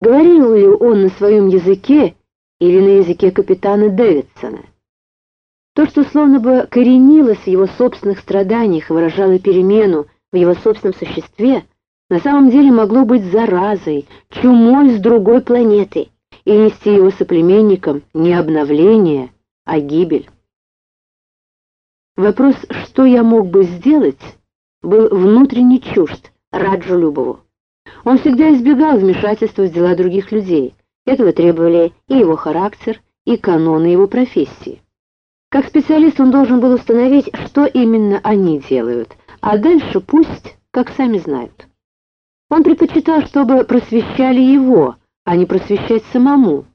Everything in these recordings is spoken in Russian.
Говорил ли он на своем языке или на языке капитана Дэвидсона? То, что словно бы коренилось в его собственных страданиях и выражало перемену в его собственном существе, на самом деле могло быть заразой, чумой с другой планеты и нести его соплеменникам не обновление, а гибель. Вопрос, что я мог бы сделать, был внутренне чужд Раджу Любову. Он всегда избегал вмешательства в дела других людей. Этого требовали и его характер, и каноны его профессии. Как специалист он должен был установить, что именно они делают, а дальше пусть, как сами знают. Он предпочитал, чтобы просвещали его, а не просвещать самому.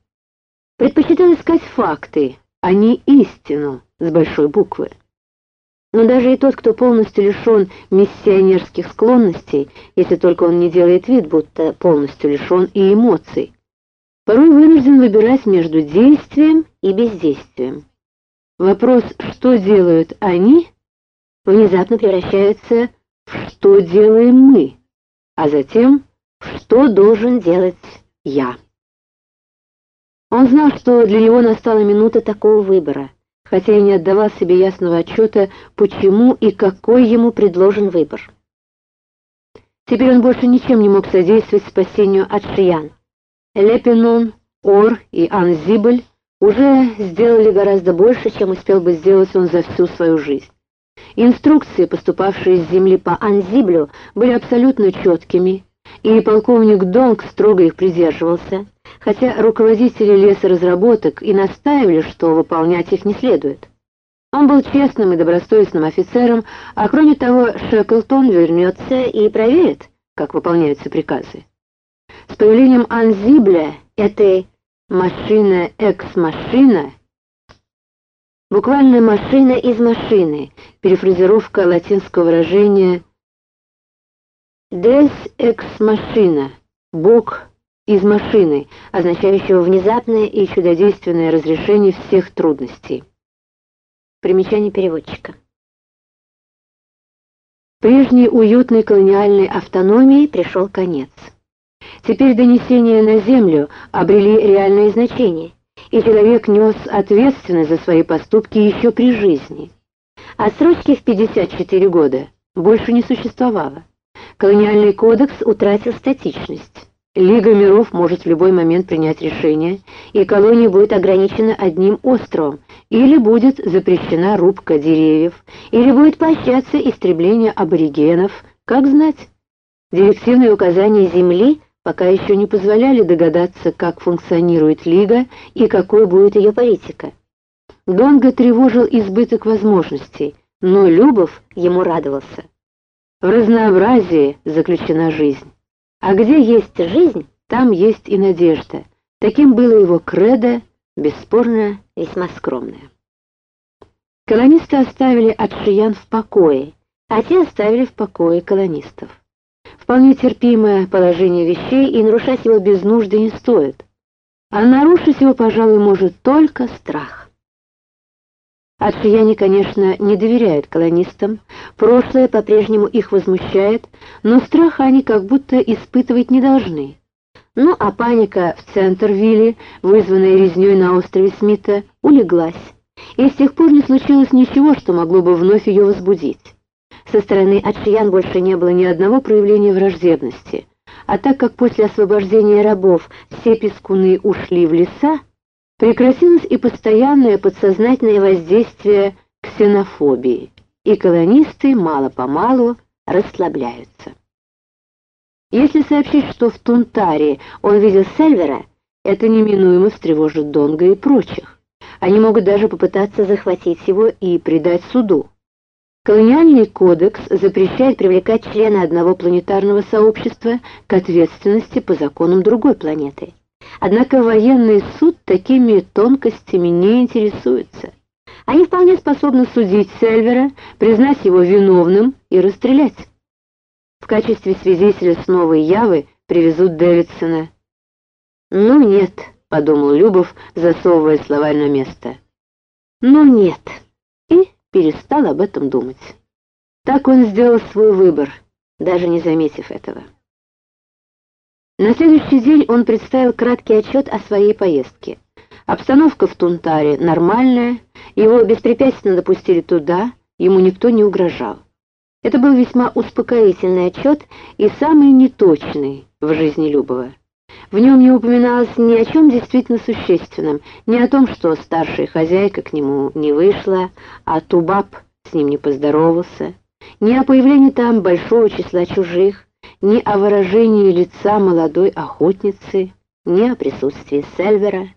Предпочитал искать факты, а не истину с большой буквы. Но даже и тот, кто полностью лишен миссионерских склонностей, если только он не делает вид, будто полностью лишен и эмоций, порой вынужден выбирать между действием и бездействием. Вопрос, что делают они, внезапно превращается в «что делаем мы», а затем в «что должен делать я». Он знал, что для него настала минута такого выбора — хотя и не отдавал себе ясного отчета, почему и какой ему предложен выбор. Теперь он больше ничем не мог содействовать спасению от Шиян. Лепинон, Ор и Анзибль уже сделали гораздо больше, чем успел бы сделать он за всю свою жизнь. Инструкции, поступавшие с земли по Анзиблю, были абсолютно четкими, и полковник Донг строго их придерживался хотя руководители лесоразработок и настаивали, что выполнять их не следует. Он был честным и добросовестным офицером, а кроме того Шеклтон вернется и проверит, как выполняются приказы. С появлением Анзибля этой машина-экс-машина, буквально машина из машины, перефразировка латинского выражения «des ex-машина», «бог из машины, означающего внезапное и чудодейственное разрешение всех трудностей. Примечание переводчика. Прежней уютной колониальной автономии пришел конец. Теперь донесения на землю обрели реальное значение, и человек нес ответственность за свои поступки еще при жизни. Отсрочки в 54 года больше не существовало. Колониальный кодекс утратил статичность. Лига миров может в любой момент принять решение, и колония будет ограничена одним островом, или будет запрещена рубка деревьев, или будет поощряться истребление аборигенов, как знать. Директивные указания Земли пока еще не позволяли догадаться, как функционирует Лига и какой будет ее политика. Донга тревожил избыток возможностей, но Любов ему радовался. В разнообразии заключена жизнь. А где есть жизнь, там есть и надежда. Таким было его кредо, бесспорно, весьма скромное. Колонисты оставили Атшиян в покое, а те оставили в покое колонистов. Вполне терпимое положение вещей, и нарушать его без нужды не стоит. А нарушить его, пожалуй, может только страх. Отшияне, конечно, не доверяют колонистам, прошлое по-прежнему их возмущает, но страха они как будто испытывать не должны. Ну а паника в Центрвилле, вызванная резней на острове Смита, улеглась, и с тех пор не случилось ничего, что могло бы вновь ее возбудить. Со стороны Отшиян больше не было ни одного проявления враждебности, а так как после освобождения рабов все пескуны ушли в леса, Прекратилось и постоянное подсознательное воздействие ксенофобии, и колонисты мало-помалу расслабляются. Если сообщить, что в Тунтаре он видел Сельвера, это неминуемо встревожит Донга и прочих. Они могут даже попытаться захватить его и предать суду. Колониальный кодекс запрещает привлекать члена одного планетарного сообщества к ответственности по законам другой планеты. Однако военный суд такими тонкостями не интересуется. Они вполне способны судить Сельвера, признать его виновным и расстрелять. В качестве свидетеля с новой Явы привезут Дэвидсона. «Ну нет», — подумал Любов, засовывая словарь на место. «Ну нет», и перестал об этом думать. Так он сделал свой выбор, даже не заметив этого. На следующий день он представил краткий отчет о своей поездке. Обстановка в Тунтаре нормальная, его беспрепятственно допустили туда, ему никто не угрожал. Это был весьма успокоительный отчет и самый неточный в жизни Любова. В нем не упоминалось ни о чем действительно существенном, ни о том, что старшая хозяйка к нему не вышла, а Тубаб с ним не поздоровался, ни о появлении там большого числа чужих, ни о выражении лица молодой охотницы, ни о присутствии Сельвера.